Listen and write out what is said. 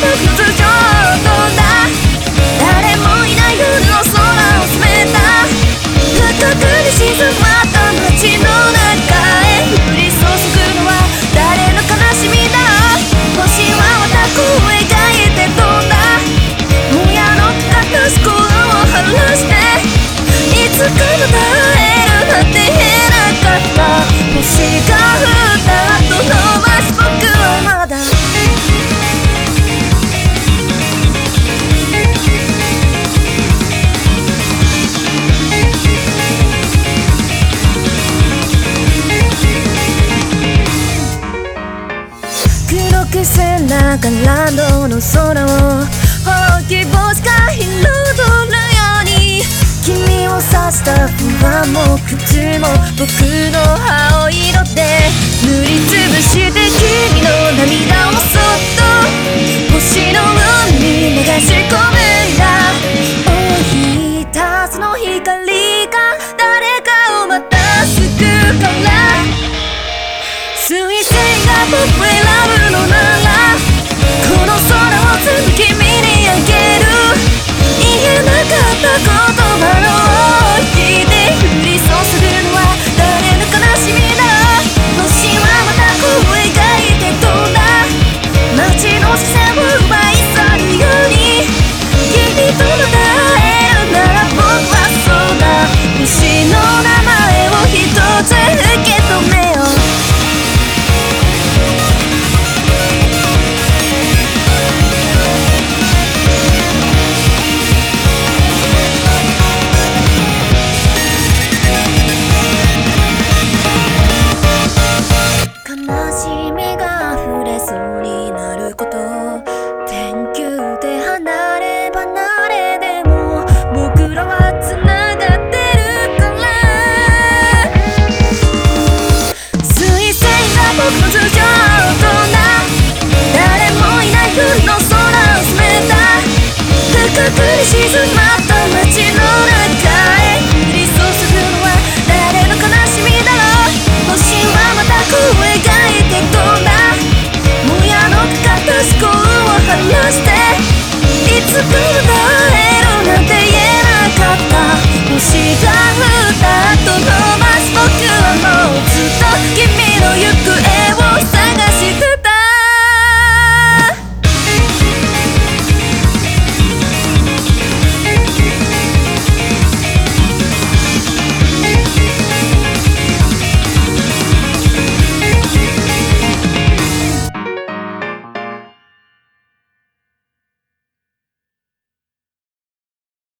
Let's go. からラの空をほうき星が彩るように君を刺した不安も口も僕の青色で塗りつぶして君の涙をそっと星の海に流し込むんだ追いたその光が誰かをまた救うから水星が僕らを possible